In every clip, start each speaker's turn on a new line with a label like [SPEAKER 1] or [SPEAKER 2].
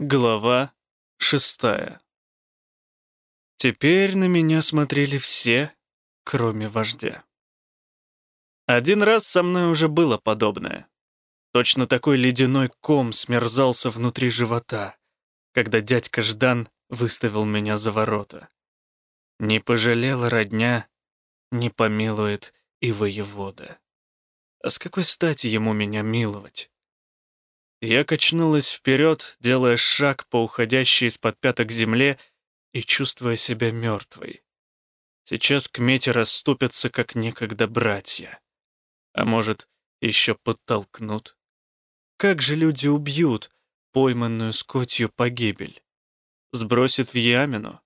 [SPEAKER 1] Глава шестая. Теперь на меня смотрели все, кроме вождя. Один раз со мной уже было подобное. Точно такой ледяной ком смерзался внутри живота, когда дядька Ждан выставил меня за ворота. Не пожалела родня, не помилует и воевода. А с какой стати ему меня миловать? Я качнулась вперед, делая шаг по уходящей из-под пяток земле и чувствуя себя мертвой. Сейчас к мете расступятся, как некогда братья. А может, еще подтолкнут. Как же люди убьют пойманную скотью погибель? Сбросят в ямину,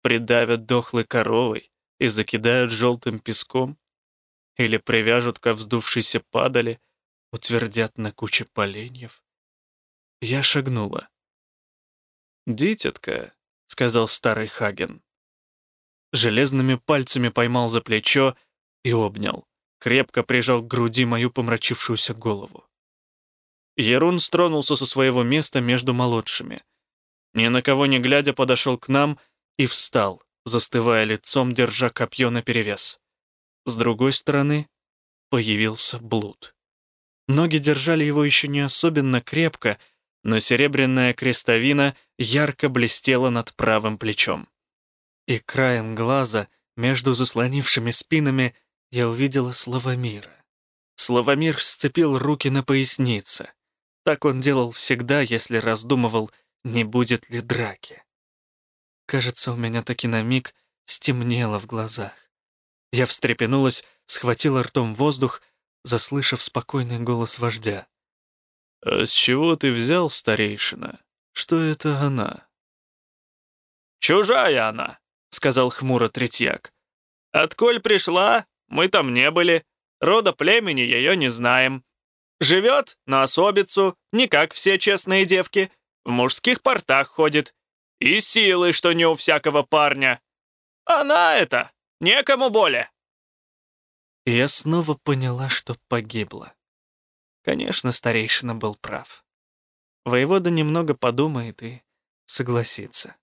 [SPEAKER 1] придавят дохлой коровой и закидают желтым песком? Или привяжут ко вздувшейся падали, утвердят на куче поленьев? Я шагнула. «Дитятка», — сказал старый Хаген. Железными пальцами поймал за плечо и обнял. Крепко прижал к груди мою помрачившуюся голову. Ерун стронулся со своего места между молодшими. Ни на кого не глядя подошел к нам и встал, застывая лицом, держа копье наперевес. С другой стороны появился блуд. Ноги держали его еще не особенно крепко, но серебряная крестовина ярко блестела над правым плечом. И краем глаза, между заслонившими спинами, я увидела Славомира. Славомир сцепил руки на пояснице. Так он делал всегда, если раздумывал, не будет ли драки. Кажется, у меня таки на миг стемнело в глазах. Я встрепенулась, схватила ртом воздух, заслышав спокойный голос вождя. «А с чего ты взял, старейшина, что это она?»
[SPEAKER 2] «Чужая она», — сказал хмуро Третьяк. «Отколь пришла, мы там не были, рода племени ее не знаем. Живет на особицу, не как все честные девки, в мужских портах ходит. И силы, что не у всякого парня. Она это, некому более».
[SPEAKER 1] И я снова поняла, что погибла. Конечно, старейшина был прав. Воевода немного подумает и согласится.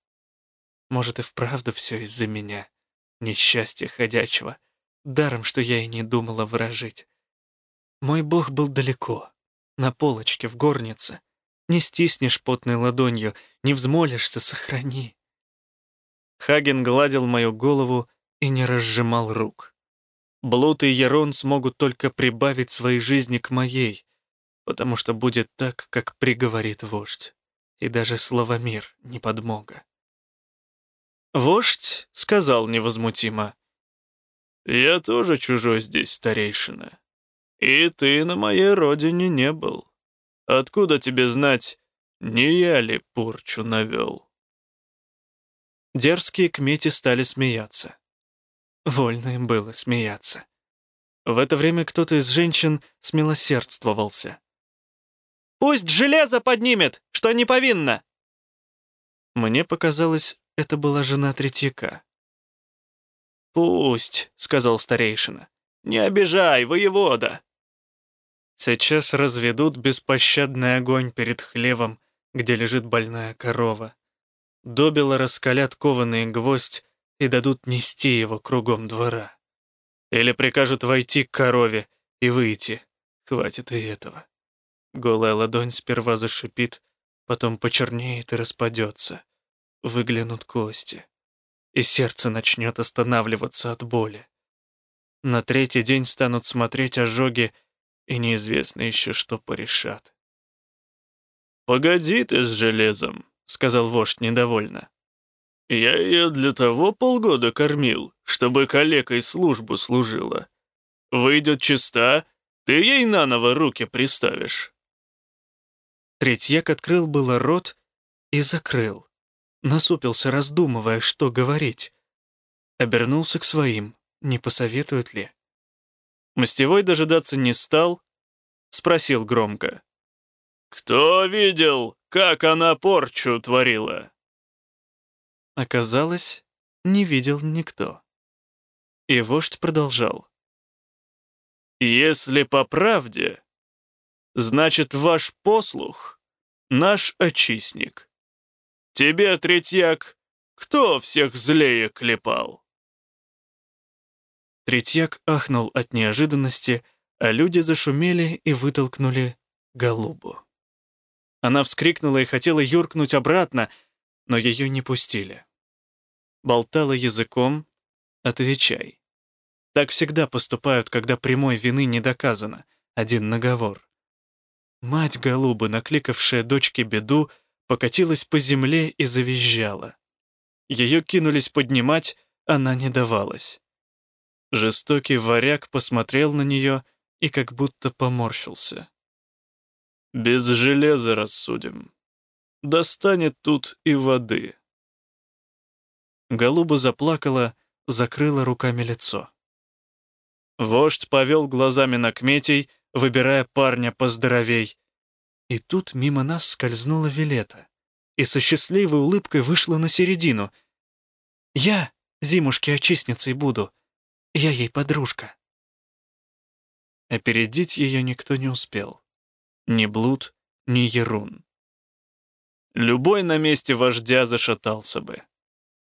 [SPEAKER 1] Может, и вправду все из-за меня, несчастья ходячего, даром, что я и не думала выражить. Мой бог был далеко, на полочке, в горнице. Не стиснешь потной ладонью, не взмолишься, сохрани. Хаген гладил мою голову и не разжимал рук. Блуд и Ярон смогут только прибавить своей жизни к моей, потому что будет так, как приговорит вождь, и даже Славомир не подмога. Вождь сказал невозмутимо, «Я тоже чужой здесь, старейшина, и ты на моей родине не был. Откуда тебе знать, не я ли порчу навел?» Дерзкие кмети стали смеяться. Вольно им было смеяться. В это время кто-то из женщин смилосердствовался. Пусть железо поднимет, что не повинно!» Мне показалось, это была жена Третьяка. «Пусть», — сказал старейшина. «Не обижай, воевода!» Сейчас разведут беспощадный огонь перед хлевом, где лежит больная корова. Добело раскалят кованый гвоздь и дадут нести его кругом двора. Или прикажут войти к корове и выйти. Хватит и этого. Голая ладонь сперва зашипит, потом почернеет и распадется. Выглянут кости. И сердце начнет останавливаться от боли. На третий день станут смотреть ожоги, и неизвестно еще, что порешат. «Погоди ты с железом», — сказал вождь недовольно. «Я ее для того полгода кормил, чтобы калекой службу служила. Выйдет чиста, ты ей наново руки приставишь. Третьяк открыл было рот и закрыл. Насупился, раздумывая, что говорить. Обернулся к своим, не посоветуют ли. Мстевой дожидаться не стал, спросил громко. «Кто видел, как она порчу творила?» Оказалось, не видел никто. И вождь продолжал. «Если по правде, Значит, ваш послух — наш очистник.
[SPEAKER 2] Тебе, Третьяк, кто всех злее клепал?»
[SPEAKER 1] Третьяк ахнул от неожиданности, а люди зашумели и вытолкнули голубу. Она вскрикнула и хотела юркнуть обратно, но ее не пустили. Болтала языком «Отвечай». Так всегда поступают, когда прямой вины не доказано, один наговор. Мать голубы, накликавшая дочке беду, покатилась по земле и завизжала. Ее кинулись поднимать, она не давалась. Жестокий варяг посмотрел на нее и как будто поморщился.
[SPEAKER 2] Без железа рассудим. Достанет тут и воды.
[SPEAKER 1] Голуба заплакала, закрыла руками лицо.
[SPEAKER 2] Вождь повел глазами на кметей, выбирая парня поздоровей.
[SPEAKER 1] И тут мимо нас скользнула Вилета и со счастливой улыбкой вышла на середину. «Я зимушке очистницей буду. Я ей подружка». Опередить ее никто не успел ни блуд, ни ерун.
[SPEAKER 2] Любой на месте вождя зашатался бы.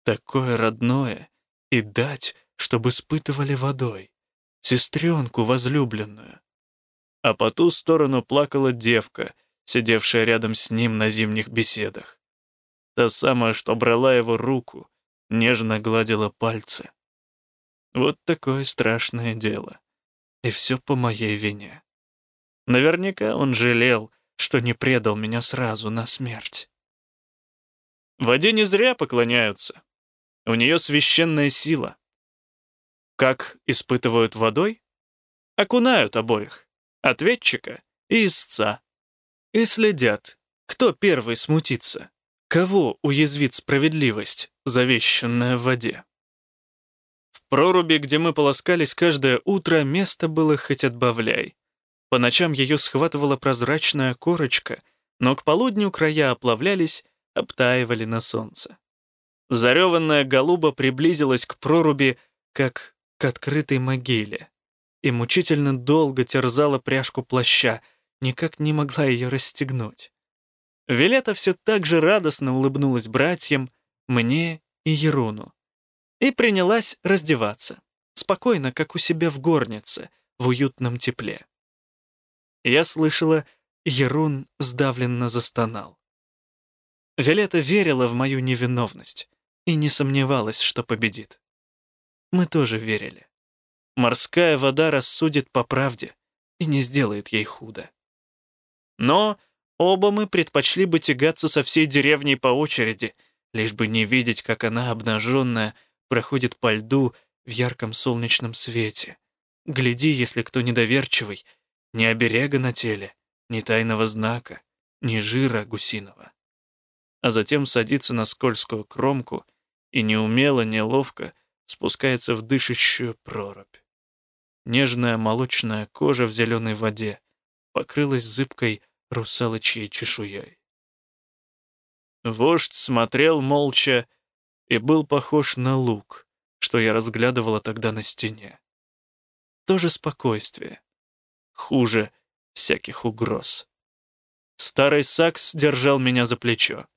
[SPEAKER 1] Такое родное и дать, чтобы испытывали водой, сестренку возлюбленную.
[SPEAKER 2] А по ту сторону плакала девка, сидевшая рядом с ним на зимних беседах. Та самая, что брала его руку, нежно гладила пальцы.
[SPEAKER 1] Вот такое страшное дело. И все по моей вине. Наверняка он жалел, что не предал меня сразу на смерть.
[SPEAKER 2] Воде не зря поклоняются. У нее священная сила. Как испытывают водой? Окунают обоих, ответчика и истца. И следят, кто первый смутится, кого уязвит справедливость, завещанная в воде. В проруби, где мы полоскались каждое утро, место было хоть отбавляй. По ночам ее схватывала прозрачная корочка, но к полудню края оплавлялись, обтаивали на солнце. Зареванная голуба приблизилась к проруби, как к открытой могиле, и мучительно долго терзала пряжку плаща, никак не могла ее расстегнуть. Вилета все так же радостно улыбнулась братьям, мне и Еруну, и принялась раздеваться, спокойно, как у себя в горнице, в уютном тепле. Я слышала, Ерун сдавленно застонал. Виолетта верила в мою невиновность и не сомневалась, что победит. Мы тоже верили. Морская вода рассудит по правде и не сделает ей худо. Но оба мы предпочли бы тягаться со всей деревней по очереди, лишь бы не видеть, как она, обнаженная, проходит по льду в ярком солнечном свете. Гляди, если кто недоверчивый, ни оберега на теле, ни тайного знака, ни жира гусиного. А затем садится на скользкую кромку и неумело, неловко спускается в дышащую прорубь. Нежная молочная кожа в зеленой воде покрылась зыбкой русалочьей чешуей. Вождь смотрел молча и был похож на лук, что я разглядывала тогда на стене. То же спокойствие, хуже всяких угроз. Старый Сакс держал меня за плечо.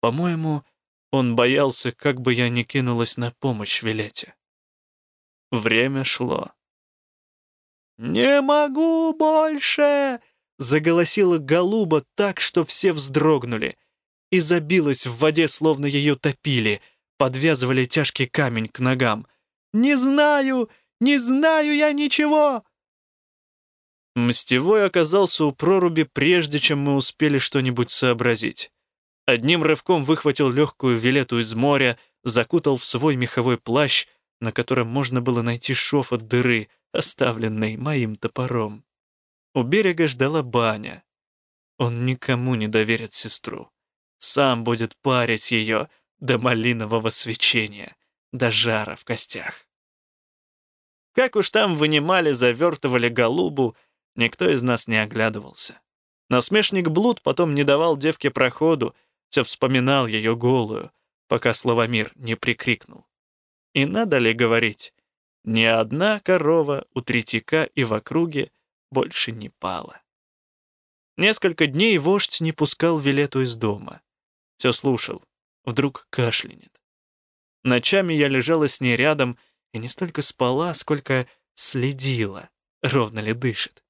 [SPEAKER 2] По-моему, он боялся, как бы я не кинулась на помощь Вилете. Время шло. «Не могу больше!» — заголосила голуба так, что все вздрогнули, и забилась в воде, словно ее топили, подвязывали тяжкий камень к ногам. «Не знаю! Не знаю я ничего!» Мстевой оказался у проруби, прежде чем мы успели что-нибудь сообразить. Одним рывком выхватил легкую вилету из моря, закутал в свой меховой плащ, на котором можно было найти шов от дыры, оставленной моим топором. У берега ждала баня. Он никому не доверит сестру. Сам будет парить ее до малинового свечения, до жара в костях. Как уж там вынимали, завертывали голубу, Никто из нас не оглядывался. Насмешник Блуд потом не давал девке проходу, все вспоминал ее голую, пока Славомир не прикрикнул. И надо ли говорить, ни одна корова у Третьяка и в округе больше не пала. Несколько дней вождь не пускал Вилету из дома.
[SPEAKER 1] все слушал. Вдруг кашлянет. Ночами я лежала с ней рядом и не столько спала, сколько следила, ровно ли дышит.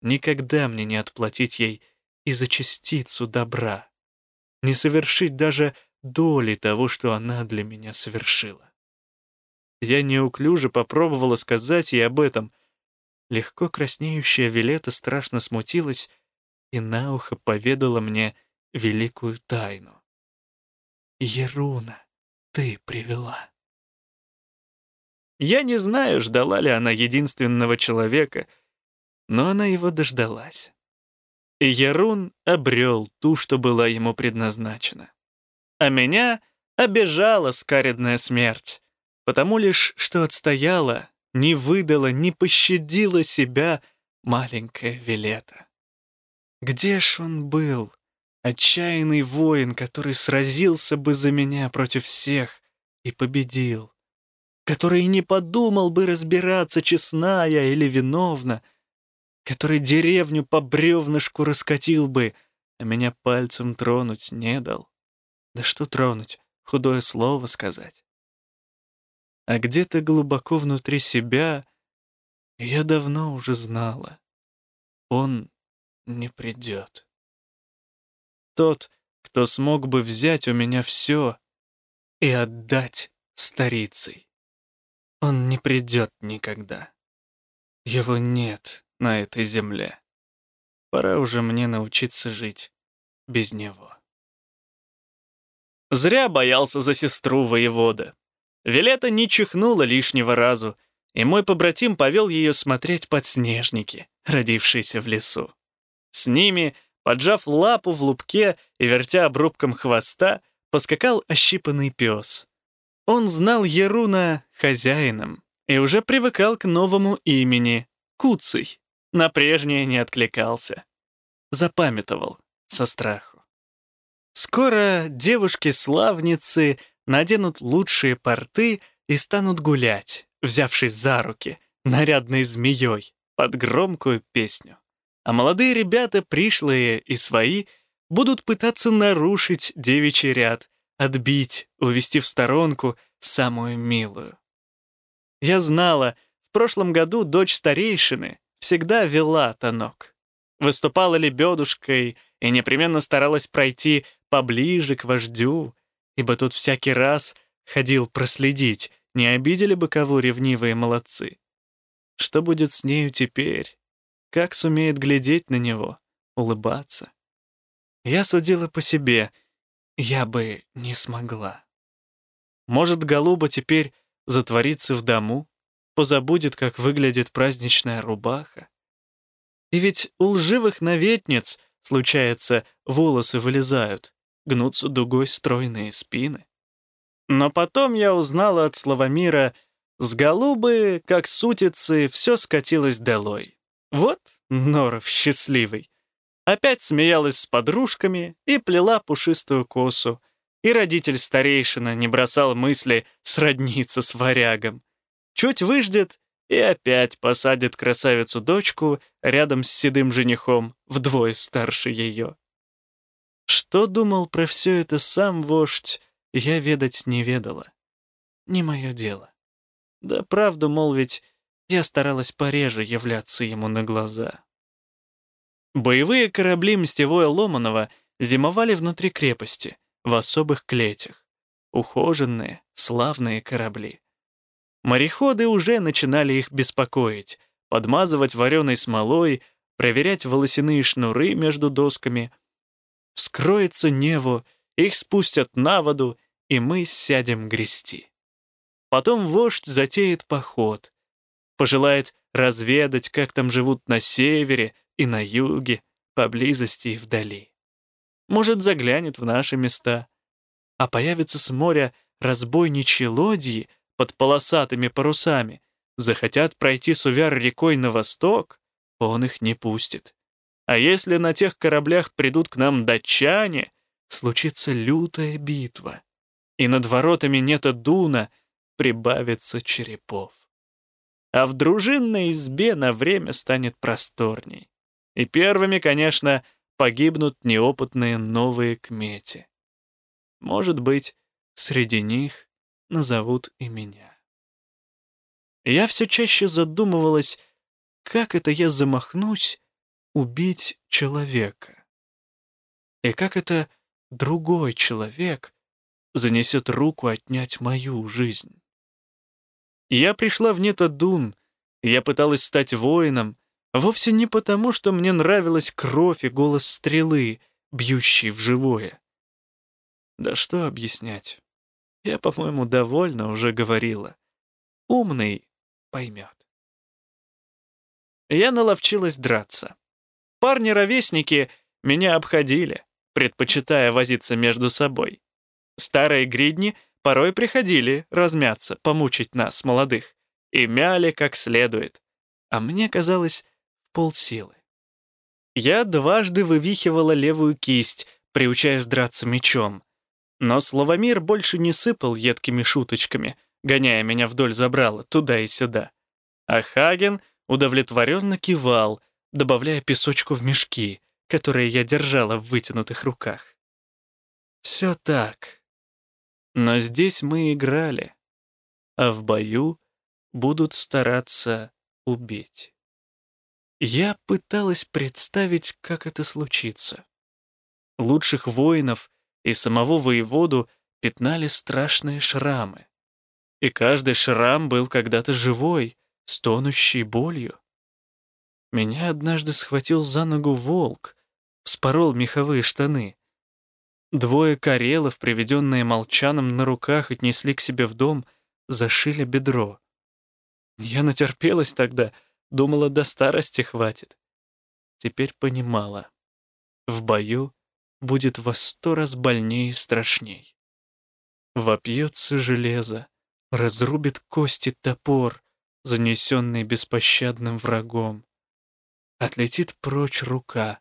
[SPEAKER 1] Никогда мне не отплатить ей и за частицу добра, не совершить даже доли того, что она для меня совершила. Я неуклюже попробовала сказать ей об этом. Легко краснеющая Вилета страшно смутилась и на ухо поведала мне великую тайну. «Еруна, ты привела». Я не знаю, ждала ли она единственного человека, но она его дождалась. И Ярун обрел ту, что была ему предназначена. А меня обижала скаредная смерть, потому лишь, что отстояла, не выдала, не пощадила себя маленькая Вилета. Где ж он был, отчаянный воин, который сразился бы за меня против всех и победил? который не подумал бы разбираться, честна я или виновна, который деревню по бревнышку раскатил бы, а меня пальцем тронуть не дал. Да что тронуть, худое слово сказать. А где-то глубоко внутри себя я давно уже знала. Он не придет. Тот, кто смог бы взять у меня все и отдать старицей. Он не придет никогда. Его нет на этой земле. Пора уже мне научиться жить без него. Зря боялся за сестру воевода. Вилета не чихнула лишнего разу, и мой побратим повел ее смотреть подснежники, родившиеся в лесу. С ними, поджав лапу в лупке и вертя обрубком хвоста, поскакал ощипанный пес. Он знал Еруна хозяином и уже привыкал к новому имени — Куций. На прежнее не откликался. Запамятовал со страху. Скоро девушки-славницы наденут лучшие порты и станут гулять, взявшись за руки, нарядной змеей, под громкую песню. А молодые ребята, пришлые и свои, будут пытаться нарушить девичий ряд, отбить, увести в сторонку самую милую. Я знала, в прошлом году дочь старейшины всегда вела тонок. Выступала лебедушкой и непременно старалась пройти поближе к вождю, ибо тут всякий раз ходил проследить, не обидели бы кого ревнивые молодцы. Что будет с нею теперь? Как сумеет глядеть на него, улыбаться? Я судила по себе — я бы не смогла. Может, голуба теперь затворится в дому, позабудет, как выглядит праздничная рубаха? И ведь у лживых наветниц, случается, волосы вылезают, гнутся дугой стройные спины. Но потом я узнала от Славомира, с голубы, как сутицы, все скатилось долой. Вот Норов счастливый. Опять смеялась с подружками и плела пушистую косу. И родитель старейшина не бросал мысли сродниться с варягом. Чуть выждет и опять посадит красавицу-дочку рядом с седым женихом, вдвое старше ее. Что думал про все это сам вождь, я ведать не ведала. Не мое дело. Да правду молвить, я старалась пореже являться ему на глаза. Боевые корабли Мстевое Ломанова зимовали внутри крепости, в особых клетях. Ухоженные, славные корабли. Мореходы уже начинали их беспокоить, подмазывать вареной смолой, проверять волосяные шнуры между досками. Вскроется Неву, их спустят на воду, и мы сядем грести. Потом вождь затеет поход, пожелает разведать, как там живут на севере, и на юге, поблизости и вдали. Может, заглянет в наши места, а появится с моря разбойничьи лодьи под полосатыми парусами, захотят пройти с увяр рекой на восток, он их не пустит. А если на тех кораблях придут к нам датчане, случится лютая битва, и над воротами нет дуна, прибавится черепов. А в дружинной избе на время станет просторней. И первыми, конечно, погибнут неопытные новые кмети. Может быть, среди них назовут и меня. Я все чаще задумывалась, как это я замахнусь убить человека. И как это другой человек занесет руку отнять мою жизнь. Я пришла в Нетадун, я пыталась стать воином, вовсе не потому, что мне нравилась кровь и голос стрелы, бьющий в живое. Да что объяснять? Я, по-моему, довольно уже говорила. Умный поймет. Я наловчилась драться. Парни-ровесники меня обходили, предпочитая возиться между собой. Старые гридни порой приходили размяться, помучить нас, молодых, и мяли как следует, а мне казалось полсилы. Я дважды вывихивала левую кисть, приучаясь драться мечом, но Славомир больше не сыпал едкими шуточками, гоняя меня вдоль забрала, туда и сюда. А Хаген удовлетворенно кивал, добавляя песочку в мешки, которые я держала в вытянутых руках. Все так. Но здесь мы играли, а в бою будут стараться убить. Я пыталась представить, как это случится. Лучших воинов и самого воеводу пятнали страшные шрамы. И каждый шрам был когда-то живой, стонущий болью. Меня однажды схватил за ногу волк, вспорол меховые штаны. Двое карелов, приведенные молчаном на руках, отнесли к себе в дом, зашили бедро. Я натерпелась тогда, думала, до старости хватит. Теперь понимала. В бою будет во сто раз больнее и страшней. Вопьется железо, разрубит кости топор, занесенный беспощадным врагом. Отлетит прочь рука,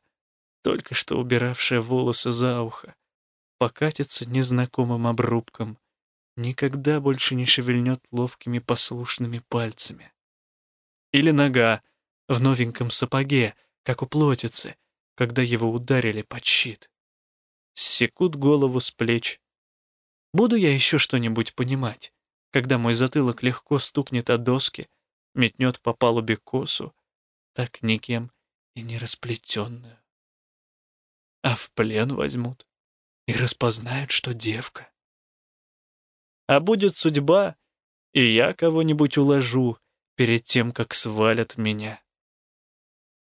[SPEAKER 1] только что убиравшая волосы за ухо покатится незнакомым обрубком, никогда больше не шевельнет ловкими послушными пальцами. Или нога в новеньком сапоге, как у плотицы, когда его ударили под щит. Секут голову с плеч. Буду я еще что-нибудь понимать, когда мой затылок легко стукнет о доски, метнет по палубе косу, так никем и не расплетенную. А в плен возьмут и распознают, что девка. А будет судьба, и я кого-нибудь уложу перед тем, как свалят меня.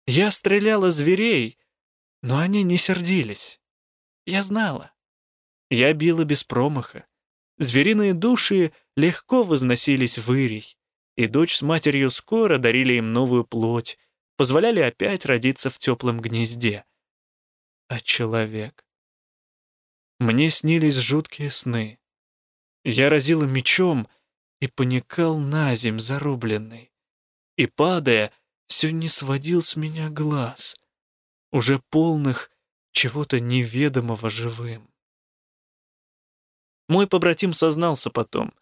[SPEAKER 1] Я стреляла зверей, но они не сердились. Я знала. Я била без промаха. Звериные души легко возносились в Ирий, и дочь с матерью скоро дарили им новую плоть, позволяли опять родиться в теплом гнезде. А человек? Мне снились жуткие сны. Я разила мечом и поникал на земь зарубленный. И, падая, все не сводил с меня глаз, уже полных чего-то неведомого живым. Мой побратим сознался потом,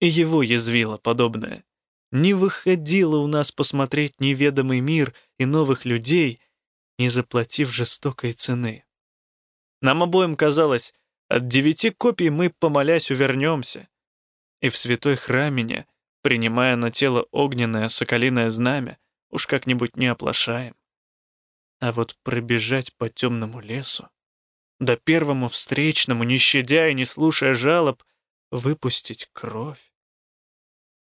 [SPEAKER 1] и его язвило подобное. Не выходило у нас посмотреть неведомый мир и новых людей, не заплатив жестокой цены. Нам обоим казалось, от девяти копий мы, помолясь, увернемся. И в святой храмине, принимая на тело огненное соколиное знамя, уж как-нибудь не оплошаем. А вот пробежать по темному лесу, да первому встречному, не щадя и не слушая жалоб, выпустить кровь.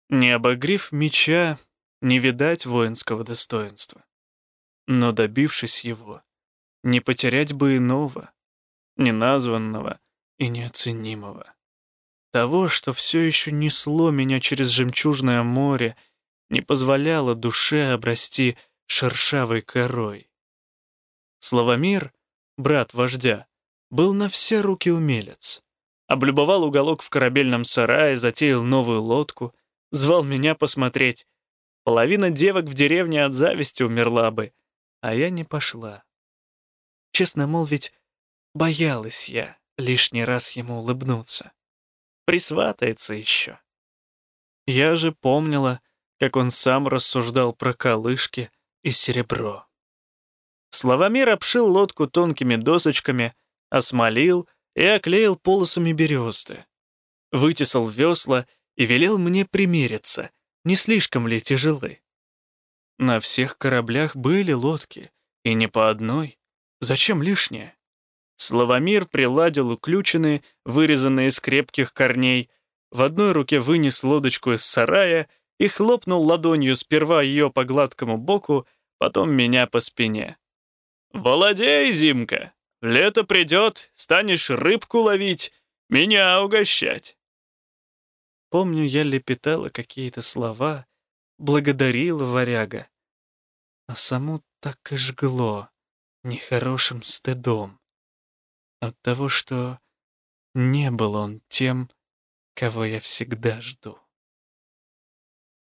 [SPEAKER 1] Не обогрив меча, не видать воинского достоинства. Но добившись его, не потерять бы иного, неназванного и неоценимого. Того, что все еще несло меня через жемчужное море, не позволяло душе обрасти шершавой корой. Славомир, брат вождя, был на все руки умелец. Облюбовал уголок в корабельном сарае, затеял новую лодку, звал меня посмотреть. Половина девок в деревне от зависти умерла бы, а я не пошла. Честно молвить, Боялась я лишний раз ему улыбнуться. Присватается еще. Я же помнила, как он сам рассуждал про колышки и серебро. Славомир обшил лодку тонкими досочками, осмолил и оклеил полосами бересты. Вытесал весла и велел мне примериться, не слишком ли тяжелы. На всех кораблях были лодки, и не по одной. Зачем лишнее? Славомир приладил уключины, вырезанные из крепких корней, в одной руке вынес лодочку из сарая и хлопнул ладонью сперва ее по гладкому боку, потом меня по спине. «Володей, Зимка! Лето придет, станешь рыбку ловить, меня угощать!» Помню, я лепетала какие-то слова, благодарила варяга. А саму так и жгло нехорошим стыдом от того, что не был он тем, кого я всегда жду.